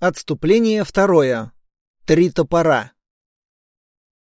Отступление второе. Три топора.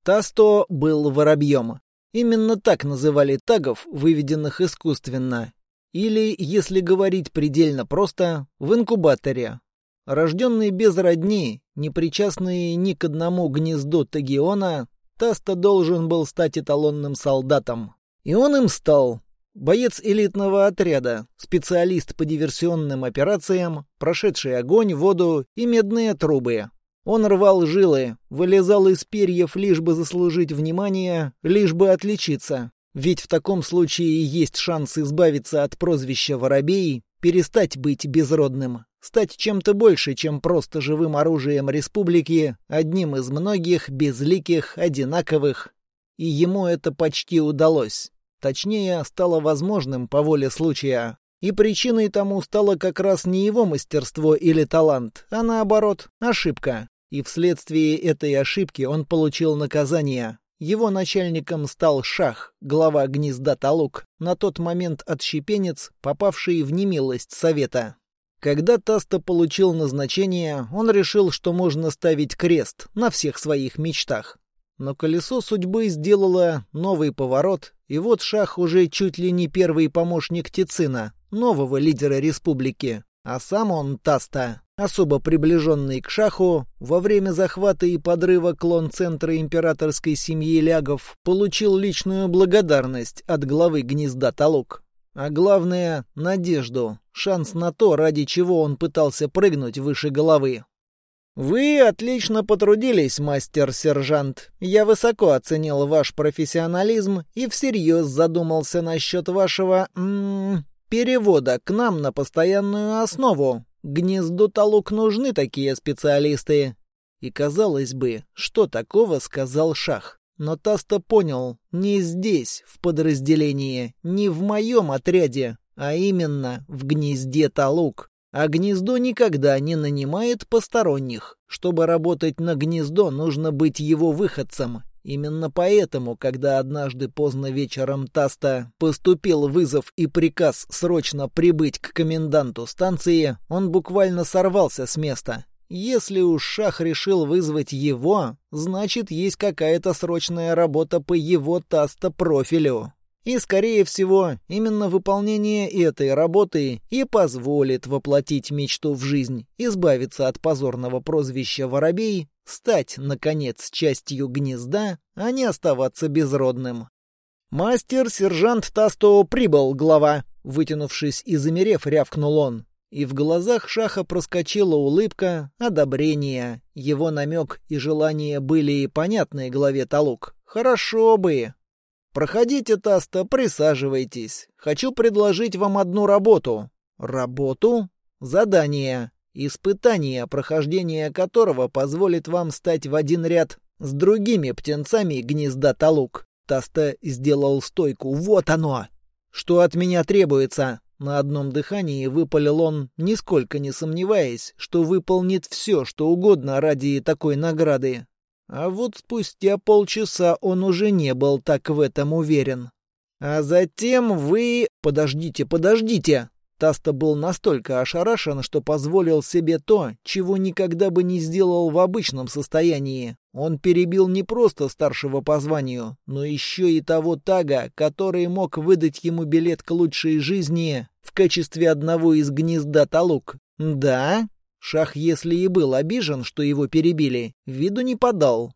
Тасто был воробьем. Именно так называли тагов, выведенных искусственно. Или, если говорить предельно просто, в инкубаторе. Рожденный без родни, не причастный ни к одному гнезду Тагиона, Таста должен был стать эталонным солдатом. И он им стал. Боец элитного отряда, специалист по диверсионным операциям, прошедший огонь, воду и медные трубы. Он рвал жилы, вылезал из перьев, лишь бы заслужить внимание, лишь бы отличиться. Ведь в таком случае есть шанс избавиться от прозвища «воробей», перестать быть безродным, стать чем-то больше, чем просто живым оружием республики, одним из многих безликих, одинаковых. И ему это почти удалось. Точнее, стало возможным по воле случая. И причиной тому стало как раз не его мастерство или талант, а наоборот, ошибка. И вследствие этой ошибки он получил наказание. Его начальником стал Шах, глава гнезда Талук, на тот момент отщепенец, попавший в немилость совета. Когда Таста получил назначение, он решил, что можно ставить крест на всех своих мечтах. Но колесо судьбы сделало новый поворот, и вот Шах уже чуть ли не первый помощник Тицина, нового лидера республики. А сам он, Таста, особо приближенный к Шаху, во время захвата и подрыва клон-центра императорской семьи Лягов получил личную благодарность от главы гнезда Талук. А главное — надежду, шанс на то, ради чего он пытался прыгнуть выше головы. «Вы отлично потрудились, мастер-сержант. Я высоко оценил ваш профессионализм и всерьез задумался насчет вашего... М -м, перевода к нам на постоянную основу. Гнезду Талук нужны такие специалисты. И казалось бы, что такого сказал Шах. Но Таста понял, не здесь, в подразделении, не в моем отряде, а именно в гнезде Талук. А гнездо никогда не нанимает посторонних. Чтобы работать на гнездо, нужно быть его выходцем, Именно поэтому, когда однажды поздно вечером Таста поступил вызов и приказ срочно прибыть к коменданту станции, он буквально сорвался с места. Если уж Шах решил вызвать его, значит, есть какая-то срочная работа по его Таста-профилю. И, скорее всего, именно выполнение этой работы и позволит воплотить мечту в жизнь, избавиться от позорного прозвища «Воробей», стать, наконец, частью гнезда, а не оставаться безродным. «Мастер-сержант Тасто прибыл, глава!» Вытянувшись и замерев, рявкнул он. И в глазах Шаха проскочила улыбка, одобрение. Его намек и желание были понятны главе Талук. «Хорошо бы!» «Проходите, Таста, присаживайтесь. Хочу предложить вам одну работу». «Работу?» «Задание. Испытание, прохождение которого позволит вам стать в один ряд с другими птенцами гнезда Талук. Таста сделал стойку. Вот оно! Что от меня требуется? На одном дыхании выпалил он, нисколько не сомневаясь, что выполнит все, что угодно ради такой награды. А вот спустя полчаса он уже не был так в этом уверен. А затем вы... Подождите, подождите! Таста был настолько ошарашен, что позволил себе то, чего никогда бы не сделал в обычном состоянии. Он перебил не просто старшего по званию, но еще и того тага, который мог выдать ему билет к лучшей жизни в качестве одного из гнезда Талук. Да? Шах, если и был обижен, что его перебили, виду не подал.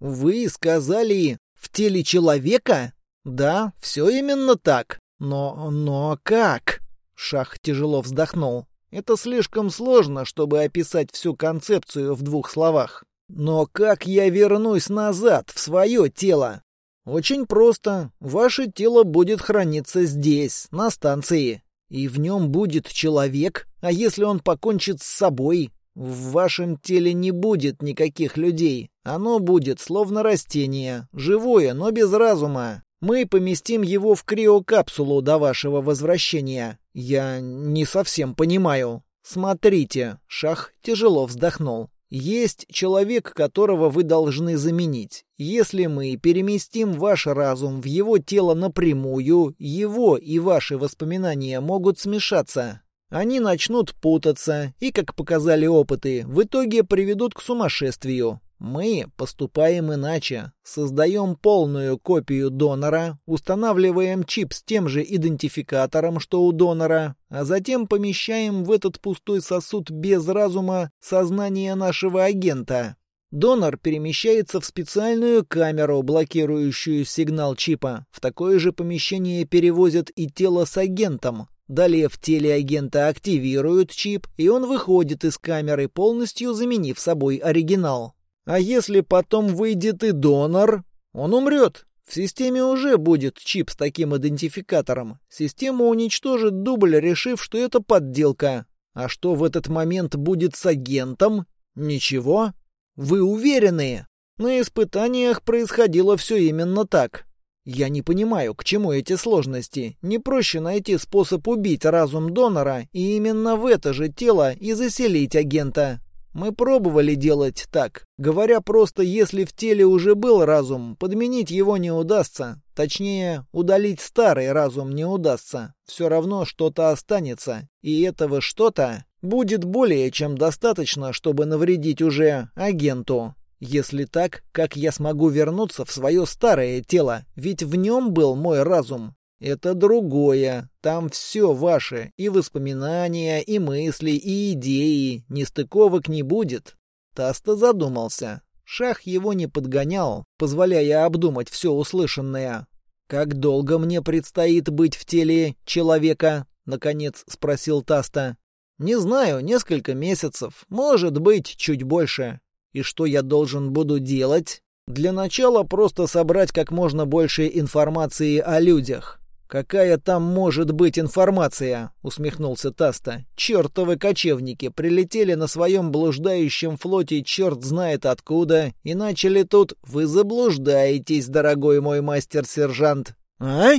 «Вы сказали, в теле человека?» «Да, все именно так. Но... но как?» Шах тяжело вздохнул. Это слишком сложно, чтобы описать всю концепцию в двух словах. Но как я вернусь назад, в свое тело? Очень просто. Ваше тело будет храниться здесь, на станции. И в нем будет человек, а если он покончит с собой? В вашем теле не будет никаких людей. Оно будет словно растение, живое, но без разума. Мы поместим его в криокапсулу до вашего возвращения. Я не совсем понимаю. Смотрите, Шах тяжело вздохнул. Есть человек, которого вы должны заменить. Если мы переместим ваш разум в его тело напрямую, его и ваши воспоминания могут смешаться. Они начнут путаться и, как показали опыты, в итоге приведут к сумасшествию. Мы поступаем иначе. Создаем полную копию донора, устанавливаем чип с тем же идентификатором, что у донора, а затем помещаем в этот пустой сосуд без разума сознание нашего агента. Донор перемещается в специальную камеру, блокирующую сигнал чипа. В такое же помещение перевозят и тело с агентом. Далее в теле агента активируют чип, и он выходит из камеры, полностью заменив собой оригинал. А если потом выйдет и донор, он умрет. В системе уже будет чип с таким идентификатором. Система уничтожит дубль, решив, что это подделка. А что в этот момент будет с агентом? Ничего. Вы уверены? На испытаниях происходило все именно так. Я не понимаю, к чему эти сложности. Не проще найти способ убить разум донора и именно в это же тело и заселить агента. Мы пробовали делать так. Говоря просто, если в теле уже был разум, подменить его не удастся. Точнее, удалить старый разум не удастся. Все равно что-то останется. И этого что-то будет более чем достаточно, чтобы навредить уже агенту. Если так, как я смогу вернуться в свое старое тело? Ведь в нем был мой разум. Это другое. Там все ваше. И воспоминания, и мысли, и идеи. Нестыковок не будет. Таста задумался. Шах его не подгонял, позволяя обдумать все услышанное. «Как долго мне предстоит быть в теле человека?» — наконец спросил Таста. «Не знаю, несколько месяцев, может быть, чуть больше. И что я должен буду делать?» «Для начала просто собрать как можно больше информации о людях. «Какая там может быть информация?» — усмехнулся Таста. «Чертовы кочевники прилетели на своем блуждающем флоте черт знает откуда и начали тут... Вы заблуждаетесь, дорогой мой мастер-сержант». «А?»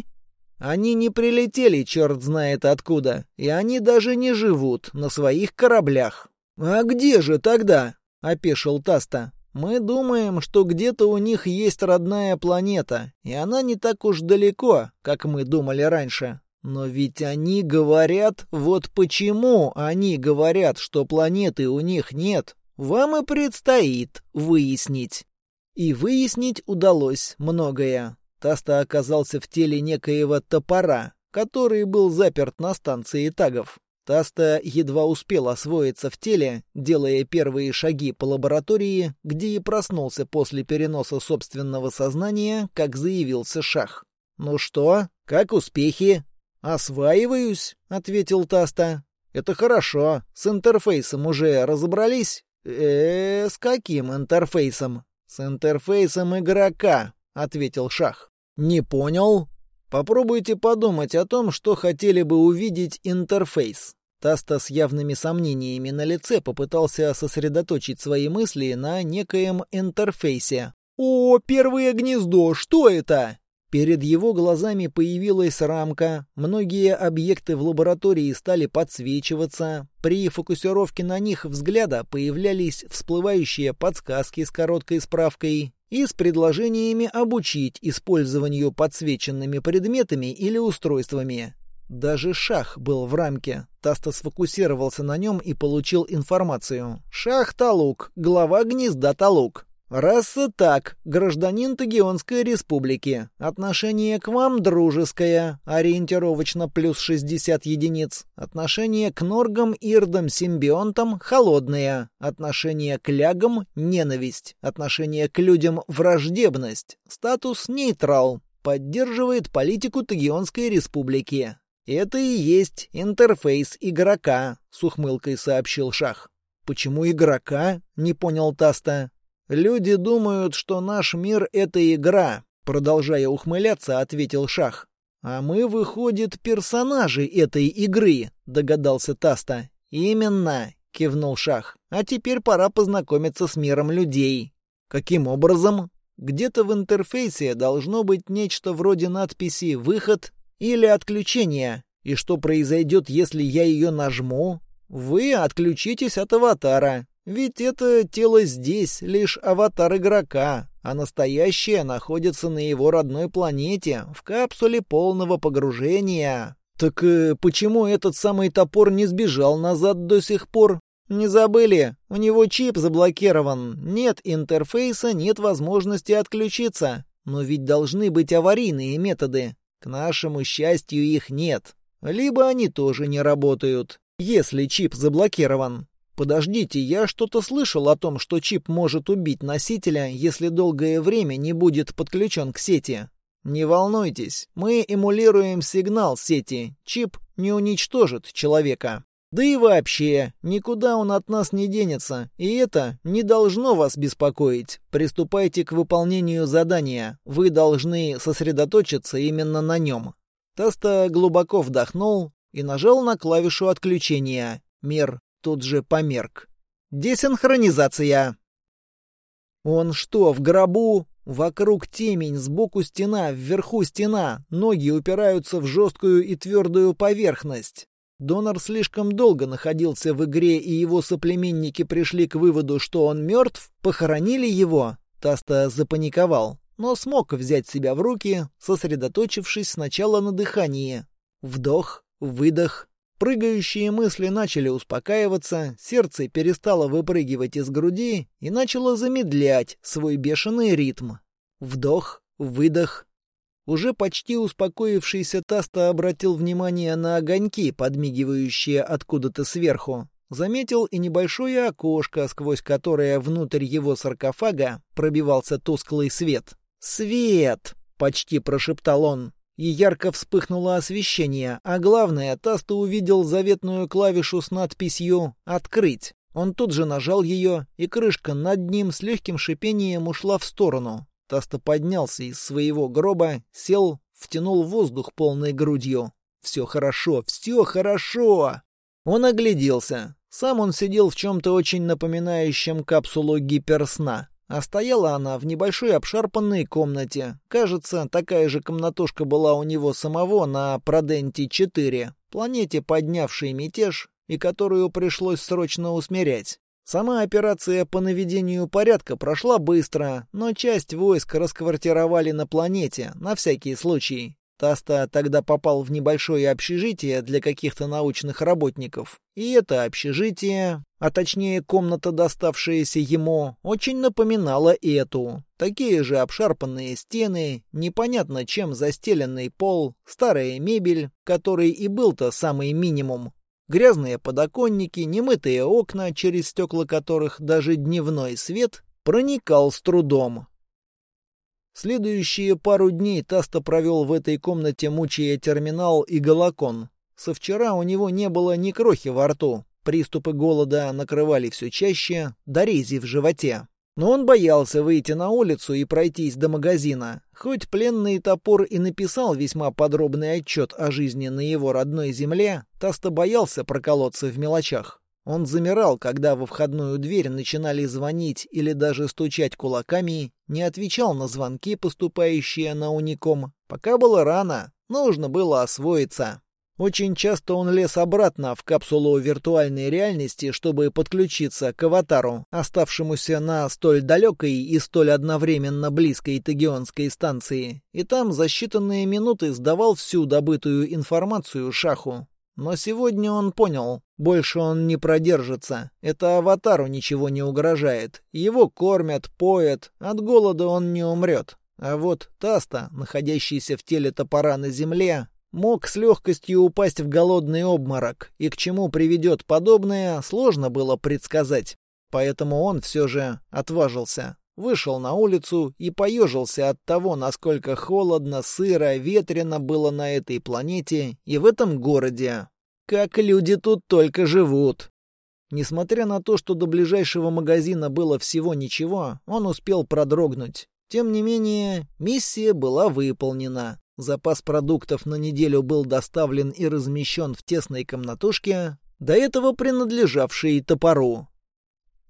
«Они не прилетели черт знает откуда, и они даже не живут на своих кораблях». «А где же тогда?» — опешил Таста. Мы думаем, что где-то у них есть родная планета, и она не так уж далеко, как мы думали раньше. Но ведь они говорят, вот почему они говорят, что планеты у них нет. Вам и предстоит выяснить. И выяснить удалось многое. Таста оказался в теле некоего топора, который был заперт на станции тагов. Таста едва успел освоиться в теле, делая первые шаги по лаборатории, где и проснулся после переноса собственного сознания, как заявился Шах. «Ну что, как успехи?» «Осваиваюсь», — ответил Таста. «Это хорошо. С интерфейсом уже разобрались?» э, -э с каким интерфейсом?» «С интерфейсом игрока», — ответил Шах. «Не понял?» Попробуйте подумать о том, что хотели бы увидеть интерфейс. Таста с явными сомнениями на лице попытался сосредоточить свои мысли на некоем интерфейсе. «О, первое гнездо! Что это?» Перед его глазами появилась рамка, многие объекты в лаборатории стали подсвечиваться, при фокусировке на них взгляда появлялись всплывающие подсказки с короткой справкой, и с предложениями обучить использованию подсвеченными предметами или устройствами. Даже шах был в рамке. Таста сфокусировался на нем и получил информацию. Шах Талук, глава гнезда Талук. Раса так, гражданин Тагионской республики. Отношение к вам дружеское, ориентировочно плюс 60 единиц. Отношение к норгам, ирдам, симбионтам холодное. Отношение к лягам ненависть. Отношение к людям враждебность. Статус нейтрал. Поддерживает политику Тагионской республики. Это и есть интерфейс игрока, с ухмылкой сообщил Шах. Почему игрока? не понял Таста. «Люди думают, что наш мир — это игра», — продолжая ухмыляться, ответил Шах. «А мы, выходит, персонажи этой игры», — догадался Таста. «Именно», — кивнул Шах. «А теперь пора познакомиться с миром людей». «Каким образом?» «Где-то в интерфейсе должно быть нечто вроде надписи «Выход» или «Отключение». И что произойдет, если я ее нажму? Вы отключитесь от аватара. Ведь это тело здесь лишь аватар игрока, а настоящее находится на его родной планете, в капсуле полного погружения. Так э, почему этот самый топор не сбежал назад до сих пор? Не забыли? У него чип заблокирован. Нет интерфейса, нет возможности отключиться. Но ведь должны быть аварийные методы. К нашему счастью, их нет. Либо они тоже не работают, если чип заблокирован. Подождите, я что-то слышал о том, что чип может убить носителя, если долгое время не будет подключен к сети. Не волнуйтесь, мы эмулируем сигнал сети. Чип не уничтожит человека. Да и вообще, никуда он от нас не денется, и это не должно вас беспокоить. Приступайте к выполнению задания. Вы должны сосредоточиться именно на нем. Таста глубоко вдохнул и нажал на клавишу отключения. Мир тут же померк. Десинхронизация. Он что, в гробу? Вокруг темень, сбоку стена, вверху стена, ноги упираются в жесткую и твердую поверхность. Донор слишком долго находился в игре, и его соплеменники пришли к выводу, что он мертв, похоронили его. Таста запаниковал, но смог взять себя в руки, сосредоточившись сначала на дыхании. Вдох, выдох. Прыгающие мысли начали успокаиваться, сердце перестало выпрыгивать из груди и начало замедлять свой бешеный ритм. Вдох, выдох, уже почти успокоившийся Таста обратил внимание на огоньки, подмигивающие откуда-то сверху. Заметил и небольшое окошко, сквозь которое внутрь его саркофага пробивался тусклый свет. «Свет!» — почти прошептал он. И ярко вспыхнуло освещение, а главное, Таста увидел заветную клавишу с надписью «Открыть». Он тут же нажал ее, и крышка над ним с легким шипением ушла в сторону. Таста поднялся из своего гроба, сел, втянул воздух полной грудью. «Все хорошо, все хорошо!» Он огляделся. Сам он сидел в чем-то очень напоминающем капсулу гиперсна. А стояла она в небольшой обшарпанной комнате. Кажется, такая же комнатушка была у него самого на Проденте-4, планете, поднявшей мятеж, и которую пришлось срочно усмирять. Сама операция по наведению порядка прошла быстро, но часть войск расквартировали на планете, на всякий случай. Таста тогда попал в небольшое общежитие для каких-то научных работников. И это общежитие, а точнее комната, доставшаяся ему, очень напоминала эту. Такие же обшарпанные стены, непонятно чем застеленный пол, старая мебель, который и был-то самый минимум. Грязные подоконники, немытые окна, через стекла которых даже дневной свет проникал с трудом. Следующие пару дней Таста провел в этой комнате, мучая терминал и голокон. Со вчера у него не было ни крохи во рту. Приступы голода накрывали все чаще, дорези в животе. Но он боялся выйти на улицу и пройтись до магазина. Хоть пленный топор и написал весьма подробный отчет о жизни на его родной земле, Таста боялся проколоться в мелочах. Он замирал, когда во входную дверь начинали звонить или даже стучать кулаками, не отвечал на звонки, поступающие на уником. Пока было рано, нужно было освоиться. Очень часто он лез обратно в капсулу виртуальной реальности, чтобы подключиться к аватару, оставшемуся на столь далекой и столь одновременно близкой Тагионской станции, и там за считанные минуты сдавал всю добытую информацию Шаху. Но сегодня он понял, больше он не продержится. Это аватару ничего не угрожает. Его кормят, поят, от голода он не умрет. А вот Таста, находящийся в теле топора на земле, мог с легкостью упасть в голодный обморок, и к чему приведет подобное, сложно было предсказать. Поэтому он все же отважился. Вышел на улицу и поежился от того, насколько холодно, сыро, ветрено было на этой планете и в этом городе. Как люди тут только живут. Несмотря на то, что до ближайшего магазина было всего ничего, он успел продрогнуть. Тем не менее, миссия была выполнена. Запас продуктов на неделю был доставлен и размещен в тесной комнатушке, до этого принадлежавшей топору.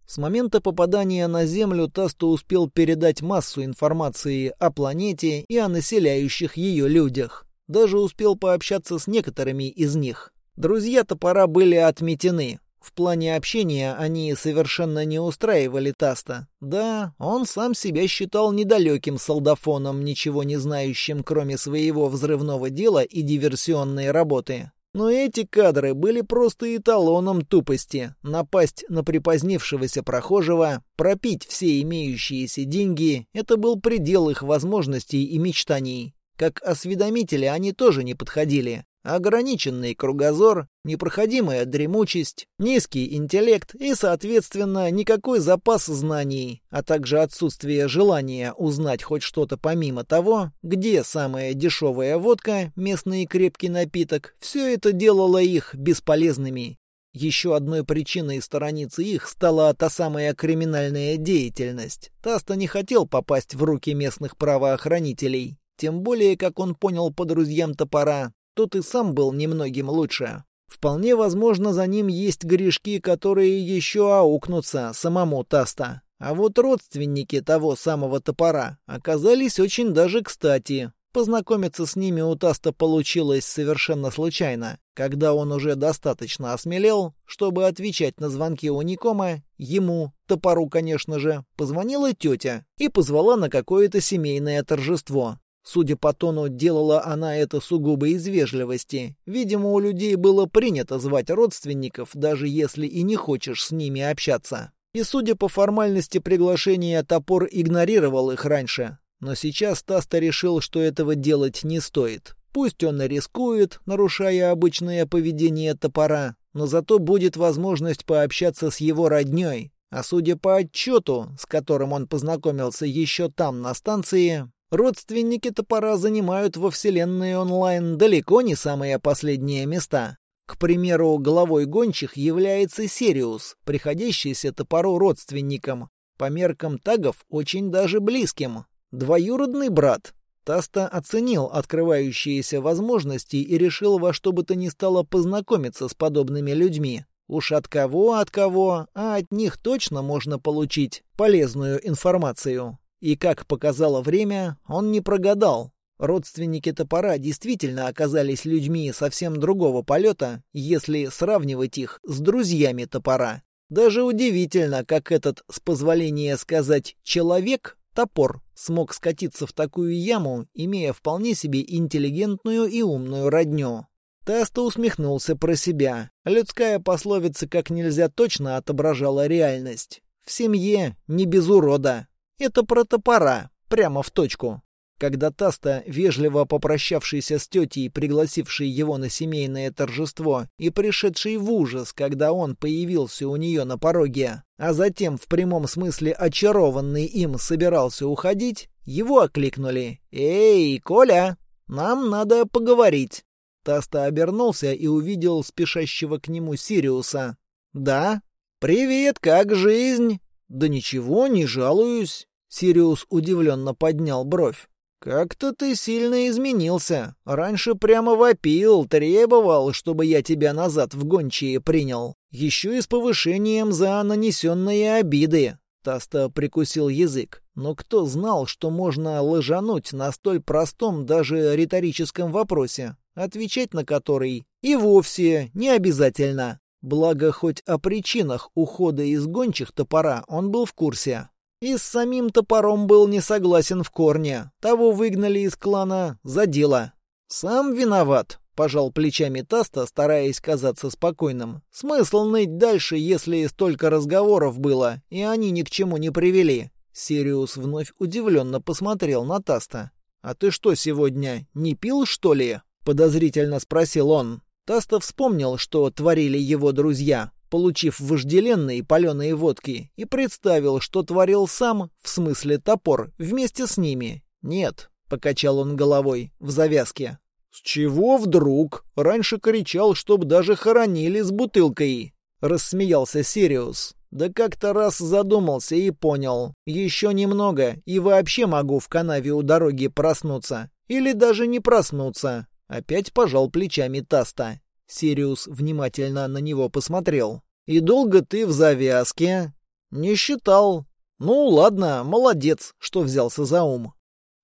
С момента попадания на Землю Тасту успел передать массу информации о планете и о населяющих ее людях. Даже успел пообщаться с некоторыми из них. Друзья топора были отметены. В плане общения они совершенно не устраивали Таста. Да, он сам себя считал недалеким солдафоном, ничего не знающим, кроме своего взрывного дела и диверсионной работы. Но эти кадры были просто эталоном тупости. Напасть на припозднившегося прохожего, пропить все имеющиеся деньги — это был предел их возможностей и мечтаний. Как осведомители они тоже не подходили. Ограниченный кругозор, непроходимая дремучесть, низкий интеллект и, соответственно, никакой запас знаний, а также отсутствие желания узнать хоть что-то помимо того, где самая дешевая водка, местный крепкий напиток, все это делало их бесполезными. Еще одной причиной сторониться их стала та самая криминальная деятельность. Таста не хотел попасть в руки местных правоохранителей. Тем более, как он понял по друзьям топора, тот и сам был немногим лучше. Вполне возможно, за ним есть грешки, которые еще аукнутся самому Таста. А вот родственники того самого топора оказались очень даже кстати. Познакомиться с ними у Таста получилось совершенно случайно. Когда он уже достаточно осмелел, чтобы отвечать на звонки у Никома, ему, топору, конечно же, позвонила тетя и позвала на какое-то семейное торжество. Судя по тону, делала она это сугубо из вежливости. Видимо, у людей было принято звать родственников, даже если и не хочешь с ними общаться. И судя по формальности приглашения, топор игнорировал их раньше. Но сейчас Таста решил, что этого делать не стоит. Пусть он и рискует, нарушая обычное поведение топора, но зато будет возможность пообщаться с его родней. А судя по отчету, с которым он познакомился еще там, на станции, Родственники топора занимают во вселенной онлайн далеко не самые последние места. К примеру, главой гончих является Сириус, приходящийся топору родственником. По меркам тагов очень даже близким. Двоюродный брат. Таста оценил открывающиеся возможности и решил во что бы то ни стало познакомиться с подобными людьми. Уж от кого, от кого, а от них точно можно получить полезную информацию. И, как показало время, он не прогадал. Родственники топора действительно оказались людьми совсем другого полета, если сравнивать их с друзьями топора. Даже удивительно, как этот, с позволения сказать, человек, топор, смог скатиться в такую яму, имея вполне себе интеллигентную и умную родню. Таста усмехнулся про себя. Людская пословица как нельзя точно отображала реальность. В семье не без урода. Это про топора, прямо в точку. Когда Таста, вежливо попрощавшийся с тетей, пригласивший его на семейное торжество, и пришедший в ужас, когда он появился у нее на пороге, а затем в прямом смысле очарованный им собирался уходить, его окликнули. «Эй, Коля, нам надо поговорить». Таста обернулся и увидел спешащего к нему Сириуса. «Да? Привет, как жизнь?» «Да ничего, не жалуюсь». Сириус удивленно поднял бровь. «Как-то ты сильно изменился. Раньше прямо вопил, требовал, чтобы я тебя назад в гончие принял. Еще и с повышением за нанесенные обиды». Таста прикусил язык. Но кто знал, что можно лжануть на столь простом даже риторическом вопросе, отвечать на который и вовсе не обязательно. Благо, хоть о причинах ухода из гончих топора он был в курсе. И с самим топором был не согласен в корне. Того выгнали из клана за дело. «Сам виноват», — пожал плечами Таста, стараясь казаться спокойным. «Смысл ныть дальше, если столько разговоров было, и они ни к чему не привели». Сириус вновь удивленно посмотрел на Таста. «А ты что сегодня, не пил, что ли?» — подозрительно спросил он. Таста вспомнил, что творили его друзья, получив вожделенные паленые водки, и представил, что творил сам, в смысле топор, вместе с ними. «Нет», — покачал он головой, в завязке. «С чего вдруг? Раньше кричал, чтоб даже хоронили с бутылкой», — рассмеялся Сириус. «Да как-то раз задумался и понял. Еще немного, и вообще могу в канаве у дороги проснуться. Или даже не проснуться. Опять пожал плечами Таста. Сириус внимательно на него посмотрел. «И долго ты в завязке?» «Не считал». «Ну, ладно, молодец, что взялся за ум».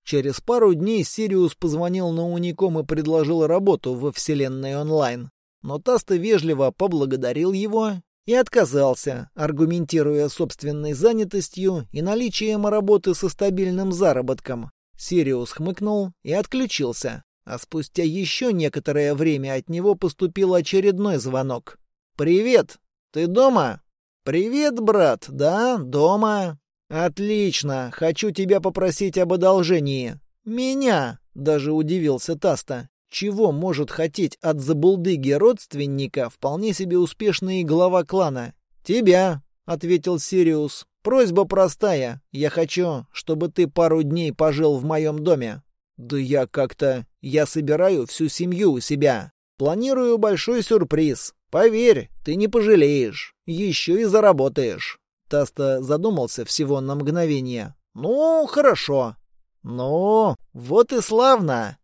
Через пару дней Сириус позвонил на Уником и предложил работу во вселенной онлайн. Но Таста вежливо поблагодарил его и отказался, аргументируя собственной занятостью и наличием работы со стабильным заработком. Сириус хмыкнул и отключился. А спустя еще некоторое время от него поступил очередной звонок. «Привет! Ты дома?» «Привет, брат! Да, дома!» «Отлично! Хочу тебя попросить об одолжении!» «Меня!» — даже удивился Таста. Чего может хотеть от забулдыги родственника вполне себе успешный глава клана? «Тебя!» — ответил Сириус. «Просьба простая. Я хочу, чтобы ты пару дней пожил в моем доме». «Да я как-то... Я собираю всю семью у себя. Планирую большой сюрприз. Поверь, ты не пожалеешь. Еще и заработаешь». Таста задумался всего на мгновение. «Ну, хорошо». «Ну, вот и славно!»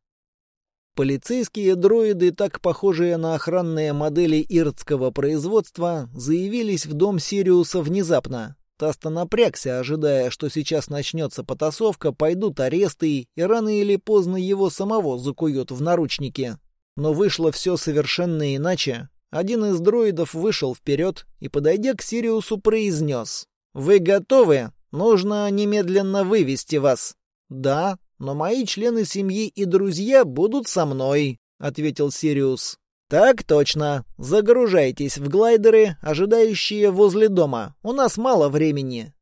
Полицейские дроиды, так похожие на охранные модели иртского производства, заявились в дом Сириуса внезапно. Таста напрягся, ожидая, что сейчас начнется потасовка, пойдут аресты, и рано или поздно его самого закуют в наручники. Но вышло все совершенно иначе. Один из дроидов вышел вперед и, подойдя к Сириусу, произнес. «Вы готовы? Нужно немедленно вывести вас». «Да, но мои члены семьи и друзья будут со мной», — ответил Сириус. «Так точно. Загружайтесь в глайдеры, ожидающие возле дома. У нас мало времени».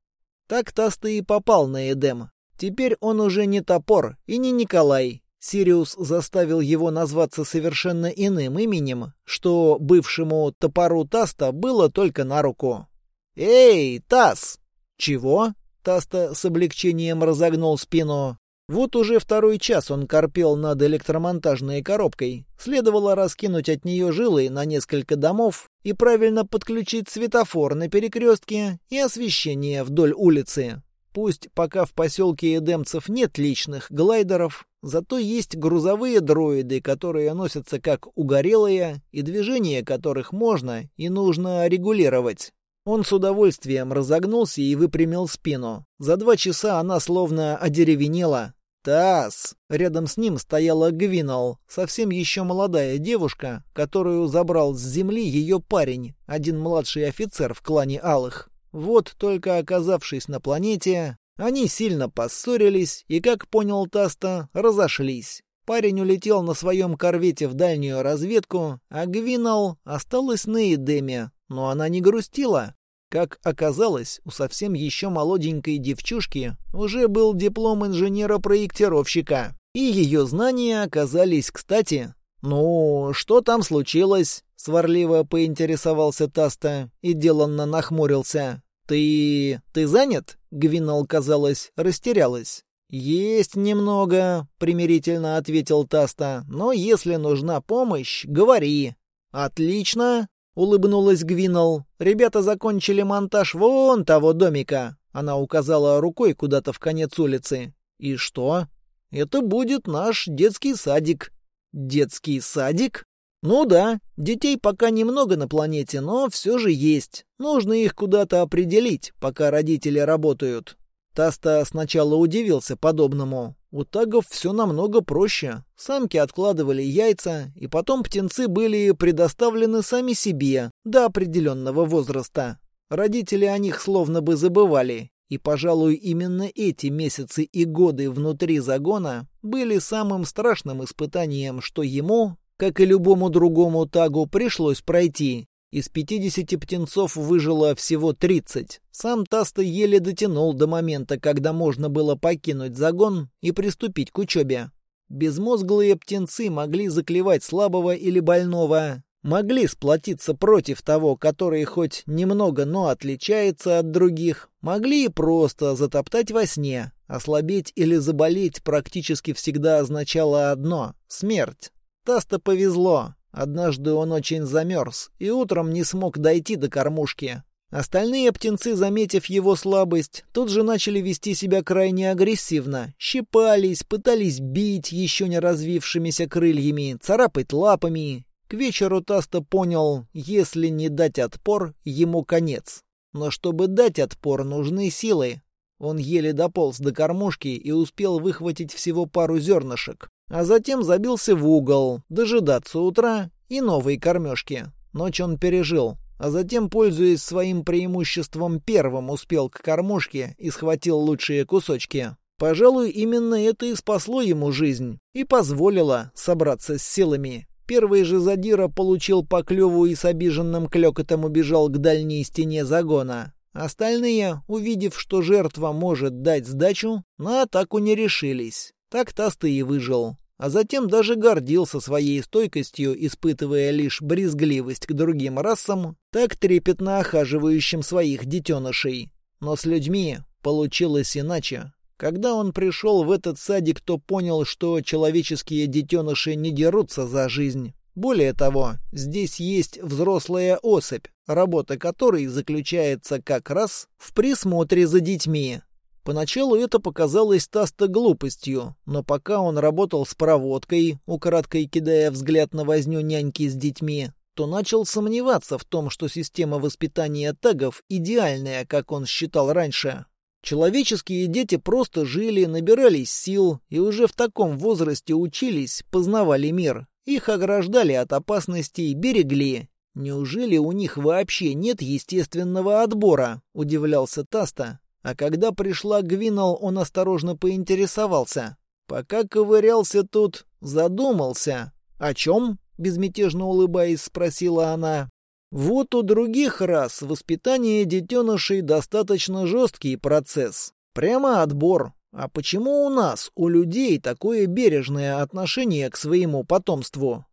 Так Таста и попал на Эдем. Теперь он уже не топор и не Николай. Сириус заставил его назваться совершенно иным именем, что бывшему топору Таста было только на руку. «Эй, Тас!» «Чего?» Таста с облегчением разогнул спину. Вот уже второй час он корпел над электромонтажной коробкой. Следовало раскинуть от нее жилы на несколько домов и правильно подключить светофор на перекрестке и освещение вдоль улицы. Пусть пока в поселке Эдемцев нет личных глайдеров, зато есть грузовые дроиды, которые носятся как угорелые, и движение которых можно и нужно регулировать. Он с удовольствием разогнулся и выпрямил спину. За два часа она словно одеревенела. Тасс! Рядом с ним стояла Гвинал, совсем еще молодая девушка, которую забрал с земли ее парень, один младший офицер в клане Алых. Вот только оказавшись на планете, они сильно поссорились и, как понял Таста, разошлись. Парень улетел на своем корвете в дальнюю разведку, а Гвинал осталась на Эдеме, но она не грустила. Как оказалось, у совсем еще молоденькой девчушки уже был диплом инженера-проектировщика, и ее знания оказались кстати. «Ну, что там случилось?» — сварливо поинтересовался Таста и деланно нахмурился. «Ты... ты занят?» — Гвинал, казалось, растерялась. «Есть немного», — примирительно ответил Таста. «Но если нужна помощь, говори». «Отлично», улыбнулась Гвинал. Ребята закончили монтаж вон того домика. Она указала рукой куда-то в конец улицы. И что? Это будет наш детский садик. Детский садик? Ну да, детей пока немного на планете, но все же есть. Нужно их куда-то определить, пока родители работают. Таста сначала удивился подобному. У тагов все намного проще. Самки откладывали яйца, и потом птенцы были предоставлены сами себе до определенного возраста. Родители о них словно бы забывали. И, пожалуй, именно эти месяцы и годы внутри загона были самым страшным испытанием, что ему, как и любому другому тагу, пришлось пройти. Из 50 птенцов выжило всего 30. Сам Таста еле дотянул до момента, когда можно было покинуть загон и приступить к учебе. Безмозглые птенцы могли заклевать слабого или больного, могли сплотиться против того, который хоть немного, но отличается от других, могли и просто затоптать во сне. Ослабеть или заболеть практически всегда означало одно — смерть. Таста повезло. Однажды он очень замерз и утром не смог дойти до кормушки. Остальные птенцы, заметив его слабость, тут же начали вести себя крайне агрессивно. Щипались, пытались бить еще не развившимися крыльями, царапать лапами. К вечеру Таста понял, если не дать отпор, ему конец. Но чтобы дать отпор, нужны силы. Он еле дополз до кормушки и успел выхватить всего пару зернышек а затем забился в угол, дожидаться утра и новой кормежки. Ночь он пережил. а затем, пользуясь своим преимуществом, первым успел к кормушке и схватил лучшие кусочки. Пожалуй, именно это и спасло ему жизнь и позволило собраться с силами. Первый же задира получил по и с обиженным клёкотом убежал к дальней стене загона. Остальные, увидев, что жертва может дать сдачу, на атаку не решились. Так Таста и выжил. А затем даже гордился своей стойкостью, испытывая лишь брезгливость к другим расам, так трепетно охаживающим своих детенышей. Но с людьми получилось иначе. Когда он пришел в этот садик, то понял, что человеческие детеныши не дерутся за жизнь. Более того, здесь есть взрослая особь, работа которой заключается как раз в присмотре за детьми. Поначалу это показалось Таста глупостью, но пока он работал с проводкой, украдкой кидая взгляд на возню няньки с детьми, то начал сомневаться в том, что система воспитания тагов идеальная, как он считал раньше. Человеческие дети просто жили, набирались сил и уже в таком возрасте учились, познавали мир. Их ограждали от опасностей, берегли. Неужели у них вообще нет естественного отбора? Удивлялся Таста. А когда пришла Гвинал, он осторожно поинтересовался. Пока ковырялся тут, задумался. «О чем?» — безмятежно улыбаясь, спросила она. Вот у других рас воспитание детенышей достаточно жесткий процесс. Прямо отбор. А почему у нас, у людей, такое бережное отношение к своему потомству?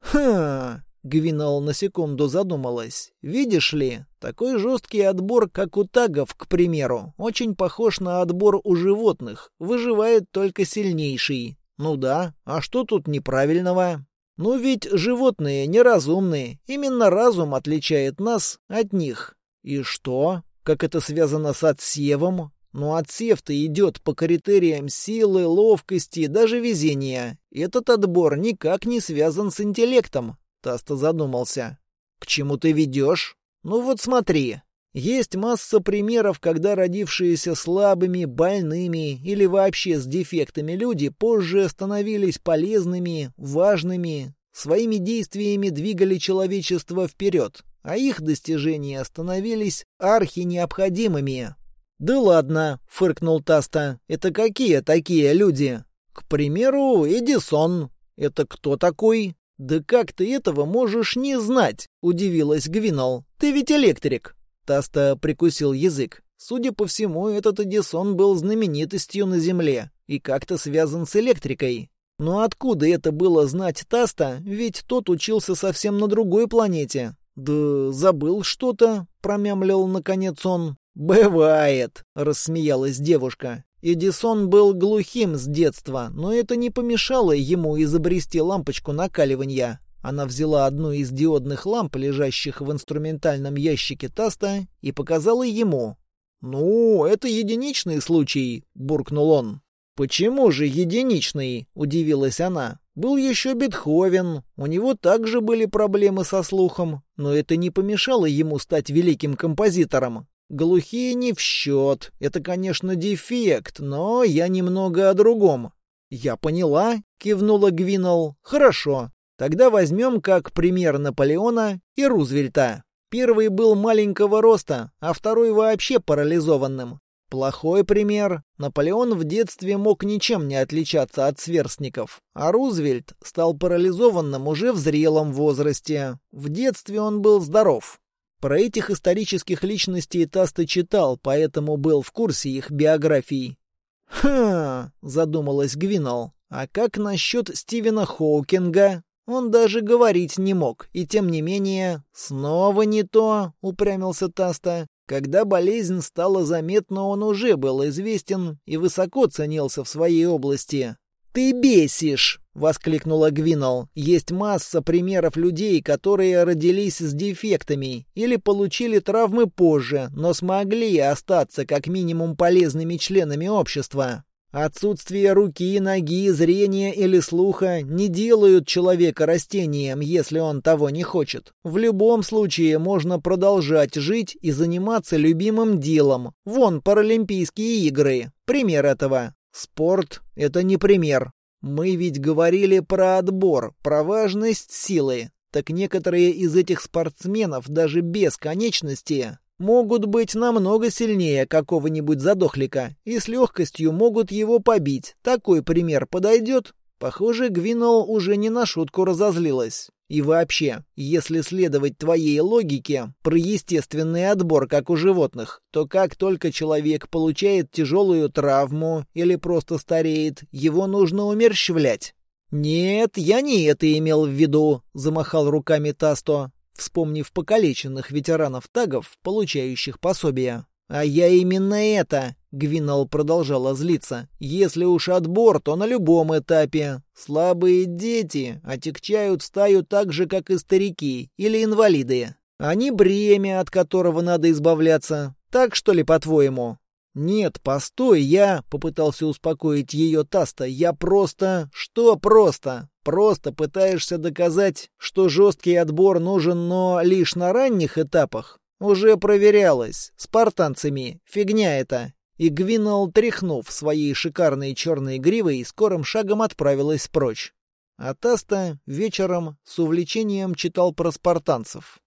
Ха, Гвинал на секунду задумалась. Видишь ли, такой жесткий отбор, как у тагов, к примеру, очень похож на отбор у животных. Выживает только сильнейший. Ну да, а что тут неправильного? Но ведь животные неразумные. Именно разум отличает нас от них. И что? Как это связано с отсевом? Ну, отсев-то идет по критериям силы, ловкости, даже везения. Этот отбор никак не связан с интеллектом. Таста задумался. К чему ты ведешь? Ну вот смотри. Есть масса примеров, когда родившиеся слабыми, больными или вообще с дефектами люди позже становились полезными, важными, своими действиями двигали человечество вперед, а их достижения становились архинеобходимыми. «Да ладно», — фыркнул Таста, — «это какие такие люди?» «К примеру, Эдисон. Это кто такой?» «Да как ты этого можешь не знать?» — удивилась Гвинал. «Ты ведь электрик». Таста прикусил язык. Судя по всему, этот Эдисон был знаменитостью на Земле и как-то связан с электрикой. Но откуда это было знать Таста, ведь тот учился совсем на другой планете. «Да забыл что-то», — промямлил наконец он. «Бывает», — рассмеялась девушка. Эдисон был глухим с детства, но это не помешало ему изобрести лампочку накаливания. Она взяла одну из диодных ламп, лежащих в инструментальном ящике Таста, и показала ему. «Ну, это единичный случай», — буркнул он. «Почему же единичный?» — удивилась она. «Был еще Бетховен, у него также были проблемы со слухом, но это не помешало ему стать великим композитором. Глухие не в счет, это, конечно, дефект, но я немного о другом». «Я поняла», — кивнула Гвинал. «Хорошо, Тогда возьмем как пример Наполеона и Рузвельта. Первый был маленького роста, а второй вообще парализованным. Плохой пример. Наполеон в детстве мог ничем не отличаться от сверстников, а Рузвельт стал парализованным уже в зрелом возрасте. В детстве он был здоров. Про этих исторических личностей Таста читал, поэтому был в курсе их биографий. «Ха!» — задумалась Гвинал. «А как насчет Стивена Хоукинга? Он даже говорить не мог, и тем не менее... «Снова не то», — упрямился Таста. Когда болезнь стала заметна, он уже был известен и высоко ценился в своей области. «Ты бесишь!» — воскликнула Гвинал. «Есть масса примеров людей, которые родились с дефектами или получили травмы позже, но смогли остаться как минимум полезными членами общества. Отсутствие руки, ноги, зрения или слуха не делают человека растением, если он того не хочет. В любом случае можно продолжать жить и заниматься любимым делом. Вон Паралимпийские игры. Пример этого. Спорт — это не пример. Мы ведь говорили про отбор, про важность силы. так некоторые из этих спортсменов даже без конечности могут быть намного сильнее какого-нибудь задохлика и с легкостью могут его побить. Такой пример подойдет? Похоже, Гвинол уже не на шутку разозлилась. И вообще, если следовать твоей логике, про естественный отбор, как у животных, то как только человек получает тяжелую травму или просто стареет, его нужно умерщвлять. «Нет, я не это имел в виду», — замахал руками Тасто, вспомнив покалеченных ветеранов тагов, получающих пособия. «А я именно это!» — Гвинал продолжала злиться. «Если уж отбор, то на любом этапе. Слабые дети отягчают стаю так же, как и старики или инвалиды. Они бремя, от которого надо избавляться. Так что ли, по-твоему?» «Нет, постой, я...» — попытался успокоить ее Таста. «Я просто...» «Что просто?» «Просто пытаешься доказать, что жесткий отбор нужен, но лишь на ранних этапах? «Уже проверялось. Спартанцами. Фигня это». И Гвинал, тряхнув своей шикарной черной гривой, скорым шагом отправилась прочь. А Таста вечером с увлечением читал про спартанцев.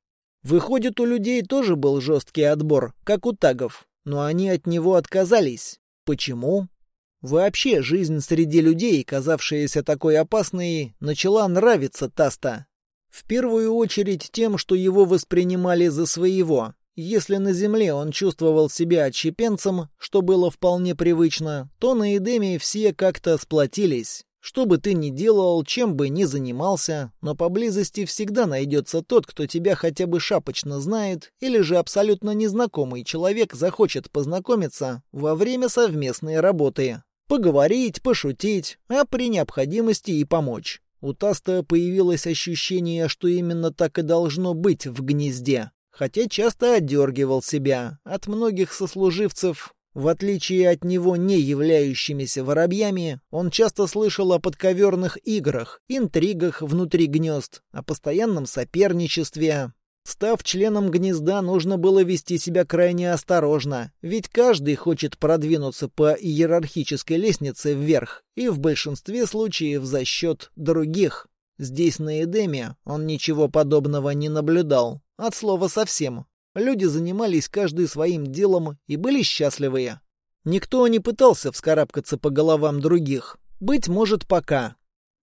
Выходит, у людей тоже был жесткий отбор, как у тагов, но они от него отказались. Почему? Вообще, жизнь среди людей, казавшаяся такой опасной, начала нравиться Таста. В первую очередь тем, что его воспринимали за своего. Если на земле он чувствовал себя отщепенцем, что было вполне привычно, то на Эдеме все как-то сплотились. Что бы ты ни делал, чем бы ни занимался, но поблизости всегда найдется тот, кто тебя хотя бы шапочно знает, или же абсолютно незнакомый человек захочет познакомиться во время совместной работы. Поговорить, пошутить, а при необходимости и помочь. У Таста появилось ощущение, что именно так и должно быть в гнезде. Хотя часто отдергивал себя. От многих сослуживцев, в отличие от него не являющимися воробьями, он часто слышал о подковерных играх, интригах внутри гнезд, о постоянном соперничестве, Став членом гнезда, нужно было вести себя крайне осторожно, ведь каждый хочет продвинуться по иерархической лестнице вверх, и в большинстве случаев за счет других. Здесь, на Эдеме, он ничего подобного не наблюдал. От слова совсем. Люди занимались каждый своим делом и были счастливые. Никто не пытался вскарабкаться по головам других. Быть может, пока.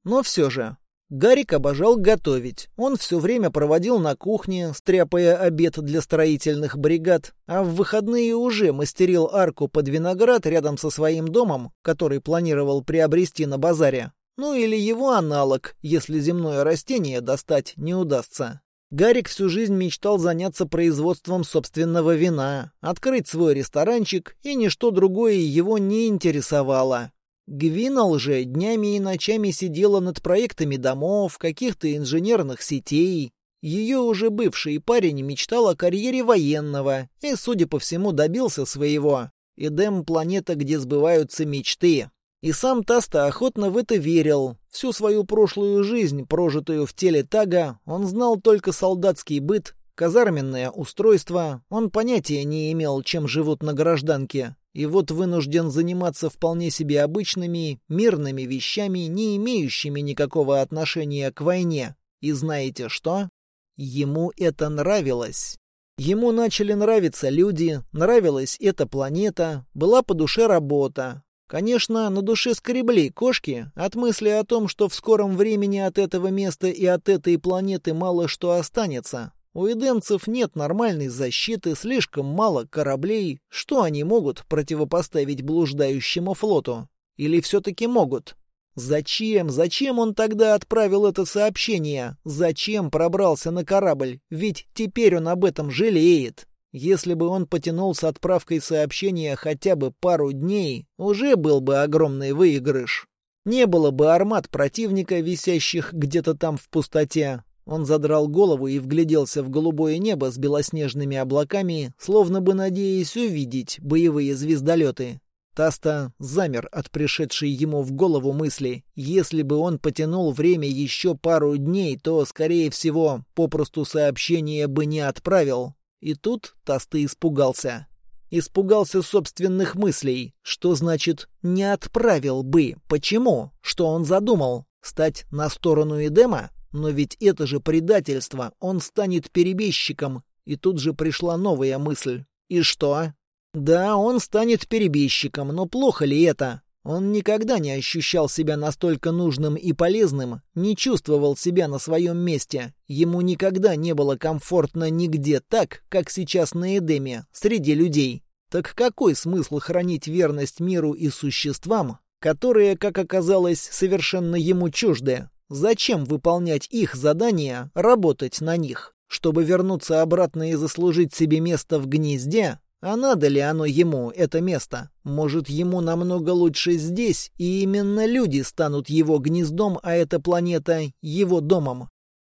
Но все же, Гарик обожал готовить. Он все время проводил на кухне, стряпая обед для строительных бригад, а в выходные уже мастерил арку под виноград рядом со своим домом, который планировал приобрести на базаре. Ну или его аналог, если земное растение достать не удастся. Гарик всю жизнь мечтал заняться производством собственного вина, открыть свой ресторанчик, и ничто другое его не интересовало. Гвинал же днями и ночами сидела над проектами домов, каких-то инженерных сетей. Ее уже бывший парень мечтал о карьере военного и, судя по всему, добился своего. Эдем — планета, где сбываются мечты. И сам Таста охотно в это верил. Всю свою прошлую жизнь, прожитую в теле Тага, он знал только солдатский быт, казарменное устройство, он понятия не имел, чем живут на гражданке. И вот вынужден заниматься вполне себе обычными, мирными вещами, не имеющими никакого отношения к войне. И знаете что? Ему это нравилось. Ему начали нравиться люди, нравилась эта планета, была по душе работа. Конечно, на душе скребли кошки от мысли о том, что в скором времени от этого места и от этой планеты мало что останется. У эдемцев нет нормальной защиты, слишком мало кораблей. Что они могут противопоставить блуждающему флоту? Или все-таки могут? Зачем? Зачем он тогда отправил это сообщение? Зачем пробрался на корабль? Ведь теперь он об этом жалеет. Если бы он потянул с отправкой сообщения хотя бы пару дней, уже был бы огромный выигрыш. Не было бы армат противника, висящих где-то там в пустоте. Он задрал голову и вгляделся в голубое небо с белоснежными облаками, словно бы надеясь увидеть боевые звездолеты. Таста замер от пришедшей ему в голову мысли. Если бы он потянул время еще пару дней, то, скорее всего, попросту сообщение бы не отправил. И тут Таста испугался. Испугался собственных мыслей. Что значит «не отправил бы»? Почему? Что он задумал? Стать на сторону Эдема? Но ведь это же предательство, он станет перебежчиком. И тут же пришла новая мысль. И что? Да, он станет перебежчиком, но плохо ли это? Он никогда не ощущал себя настолько нужным и полезным, не чувствовал себя на своем месте. Ему никогда не было комфортно нигде так, как сейчас на Эдеме, среди людей. Так какой смысл хранить верность миру и существам, которые, как оказалось, совершенно ему чужды? Зачем выполнять их задания, работать на них? Чтобы вернуться обратно и заслужить себе место в гнезде? А надо ли оно ему, это место? Может, ему намного лучше здесь, и именно люди станут его гнездом, а эта планета — его домом?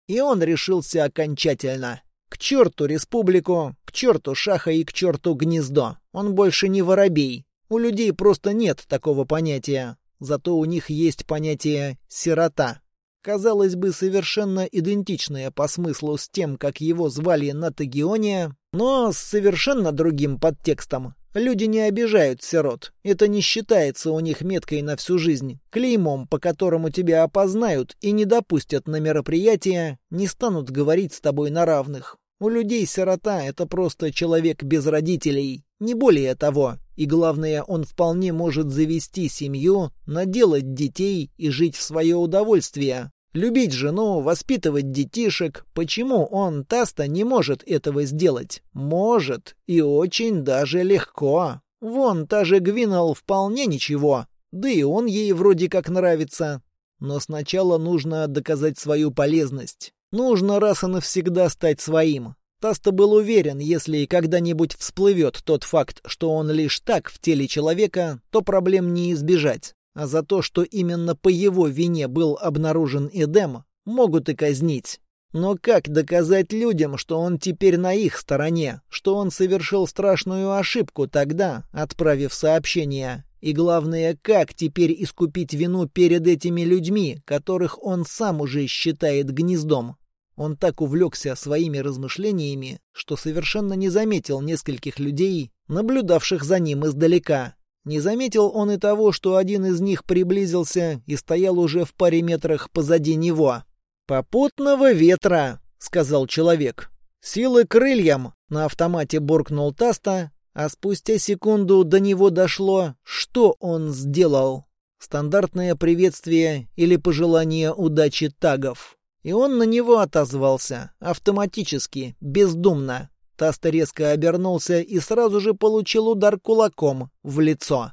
И он решился окончательно. К черту республику, к черту шаха и к черту гнездо. Он больше не воробей. У людей просто нет такого понятия. Зато у них есть понятие «сирота». Казалось бы, совершенно идентичное по смыслу с тем, как его звали на Тагионе, но с совершенно другим подтекстом. Люди не обижают сирот. Это не считается у них меткой на всю жизнь, клеймом, по которому тебя опознают и не допустят на мероприятия, не станут говорить с тобой на равных. У людей сирота — это просто человек без родителей, не более того. И главное, он вполне может завести семью, наделать детей и жить в свое удовольствие. Любить жену, воспитывать детишек. Почему он, Таста, не может этого сделать? Может. И очень даже легко. Вон, та же Гвинал вполне ничего. Да и он ей вроде как нравится. Но сначала нужно доказать свою полезность. Нужно раз и навсегда стать своим. Таста был уверен, если когда-нибудь всплывет тот факт, что он лишь так в теле человека, то проблем не избежать. А за то, что именно по его вине был обнаружен Эдем, могут и казнить. Но как доказать людям, что он теперь на их стороне, что он совершил страшную ошибку тогда, отправив сообщение? И главное, как теперь искупить вину перед этими людьми, которых он сам уже считает гнездом? Он так увлекся своими размышлениями, что совершенно не заметил нескольких людей, наблюдавших за ним издалека. Не заметил он и того, что один из них приблизился и стоял уже в паре метрах позади него. «Попутного ветра», — сказал человек. «Силы крыльям», — на автомате буркнул Таста, а спустя секунду до него дошло, что он сделал. Стандартное приветствие или пожелание удачи тагов. И он на него отозвался, автоматически, бездумно. Таста резко обернулся и сразу же получил удар кулаком в лицо.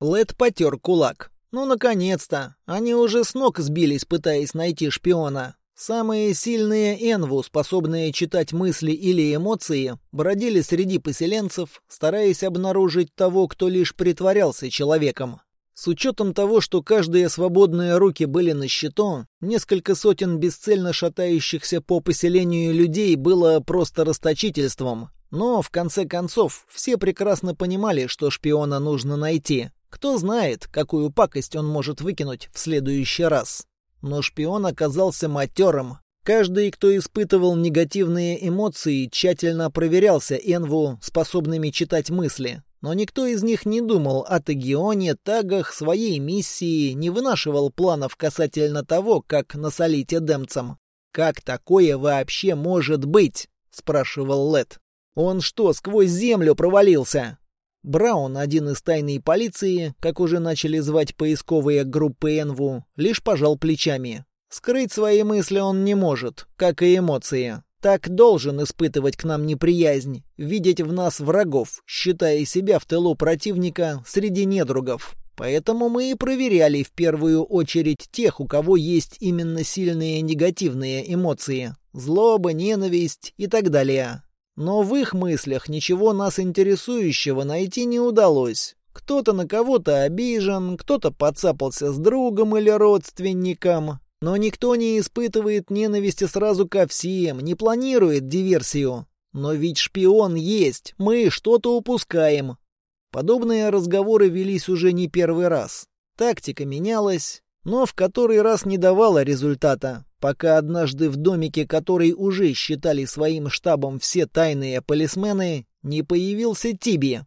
Лед потер кулак. Ну, наконец-то! Они уже с ног сбились, пытаясь найти шпиона. Самые сильные Энву, способные читать мысли или эмоции, бродили среди поселенцев, стараясь обнаружить того, кто лишь притворялся человеком. С учетом того, что каждые свободные руки были на счету, несколько сотен бесцельно шатающихся по поселению людей было просто расточительством. Но, в конце концов, все прекрасно понимали, что шпиона нужно найти. Кто знает, какую пакость он может выкинуть в следующий раз. Но шпион оказался матерым. Каждый, кто испытывал негативные эмоции, тщательно проверялся Энву, способными читать мысли. Но никто из них не думал о Тагионе, тагах, своей миссии, не вынашивал планов касательно того, как насолить эдемцам. «Как такое вообще может быть?» — спрашивал Лед. «Он что, сквозь землю провалился?» Браун, один из тайной полиции, как уже начали звать поисковые группы Энву, лишь пожал плечами. Скрыть свои мысли он не может, как и эмоции. Так должен испытывать к нам неприязнь, видеть в нас врагов, считая себя в тылу противника среди недругов. Поэтому мы и проверяли в первую очередь тех, у кого есть именно сильные негативные эмоции. Злоба, ненависть и так далее. Но в их мыслях ничего нас интересующего найти не удалось. Кто-то на кого-то обижен, кто-то подцапался с другом или родственником, но никто не испытывает ненависти сразу ко всем, не планирует диверсию. Но ведь шпион есть, мы что-то упускаем. Подобные разговоры велись уже не первый раз. Тактика менялась, но в который раз не давала результата, пока однажды в домике, который уже считали своим штабом все тайные полисмены, не появился Тиби.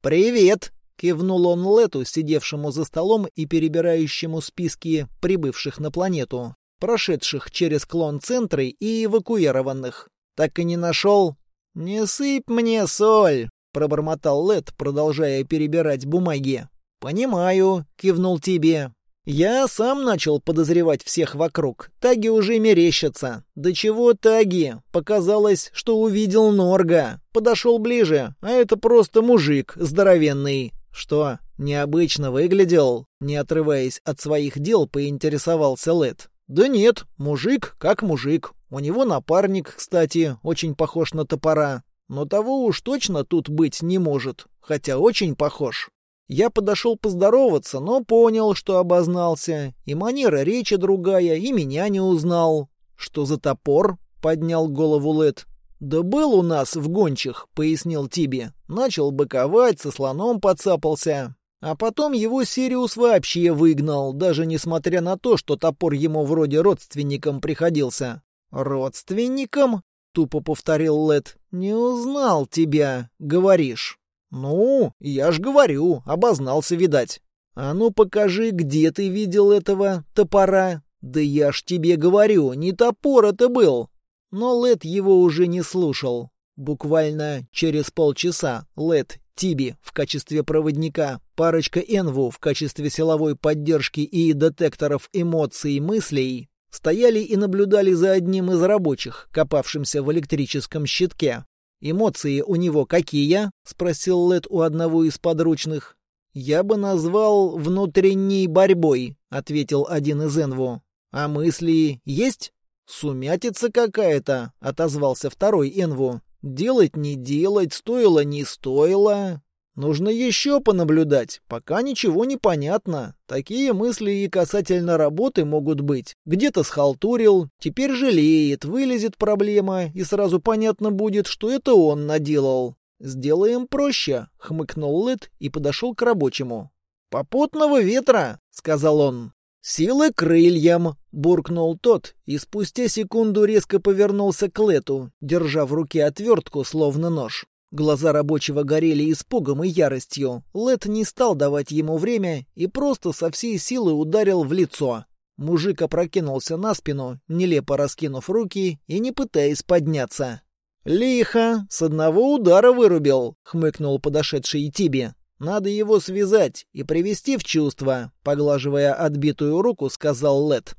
«Привет!» Кивнул он Лету, сидевшему за столом и перебирающему списки прибывших на планету. прошедших через клон-центры и эвакуированных. Так и не нашел? Не сыпь мне соль, пробормотал Лед, продолжая перебирать бумаги. Понимаю, кивнул тебе. Я сам начал подозревать всех вокруг. Таги уже мерещатся. До чего таги? Показалось, что увидел Норга. Подошел ближе, а это просто мужик, здоровенный. Что, необычно выглядел? Не отрываясь от своих дел, поинтересовался Лед. Да нет, мужик как мужик. У него напарник, кстати, очень похож на топора. Но того уж точно тут быть не может, хотя очень похож. Я подошел поздороваться, но понял, что обознался. И манера речи другая, и меня не узнал. «Что за топор?» — поднял голову Лед. «Да был у нас в гончих», — пояснил Тиби. Начал быковать, со слоном подцапался. А потом его Сириус вообще выгнал, даже несмотря на то, что топор ему вроде родственником приходился. «Родственником?» — тупо повторил Лед. «Не узнал тебя, говоришь». «Ну, я ж говорю, обознался, видать». «А ну покажи, где ты видел этого топора?» «Да я ж тебе говорю, не топор это был!» Но Лед его уже не слушал. Буквально через полчаса Лед, Тиби в качестве проводника, парочка Энву в качестве силовой поддержки и детекторов эмоций и мыслей стояли и наблюдали за одним из рабочих, копавшимся в электрическом щитке. «Эмоции у него какие?» — спросил Лед у одного из подручных. «Я бы назвал внутренней борьбой», — ответил один из Энву. «А мысли есть?» «Сумятица какая-то», — отозвался второй Энву. «Делать не делать, стоило не стоило. Нужно еще понаблюдать, пока ничего не понятно. Такие мысли и касательно работы могут быть. Где-то схалтурил, теперь жалеет, вылезет проблема, и сразу понятно будет, что это он наделал. «Сделаем проще», — хмыкнул Лэд и подошел к рабочему. «Попутного ветра», — сказал он. «Силы крыльям!» — буркнул тот, и спустя секунду резко повернулся к Лету, держа в руке отвертку, словно нож. Глаза рабочего горели испугом и яростью. Лед не стал давать ему время и просто со всей силы ударил в лицо. Мужик опрокинулся на спину, нелепо раскинув руки и не пытаясь подняться. «Лихо! С одного удара вырубил!» — хмыкнул подошедший Тиби. «Надо его связать и привести в чувство», — поглаживая отбитую руку, сказал Лед.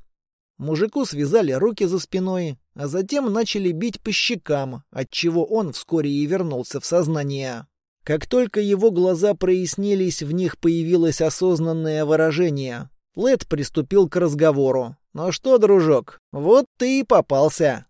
Мужику связали руки за спиной, а затем начали бить по щекам, отчего он вскоре и вернулся в сознание. Как только его глаза прояснились, в них появилось осознанное выражение. Лед приступил к разговору. «Ну что, дружок, вот ты и попался».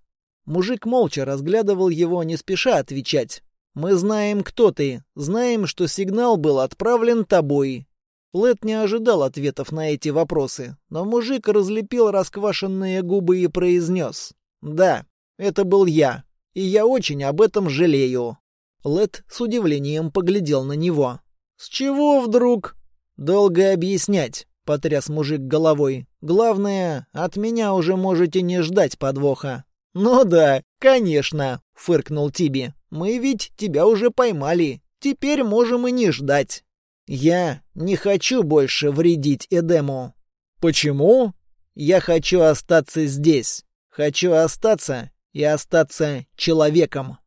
Мужик молча разглядывал его, не спеша отвечать. «Мы знаем, кто ты. Знаем, что сигнал был отправлен тобой. Лэд не ожидал ответов на эти вопросы, но мужик разлепил расквашенные губы и произнес. «Да, это был я, и я очень об этом жалею». Лэд с удивлением поглядел на него. «С чего вдруг?» «Долго объяснять», — потряс мужик головой. «Главное, от меня уже можете не ждать подвоха». «Ну да, конечно», — фыркнул Тиби. «Мы ведь тебя уже поймали. Теперь можем и не ждать». Я не хочу больше вредить Эдему. Почему? Я хочу остаться здесь. Хочу остаться и остаться человеком.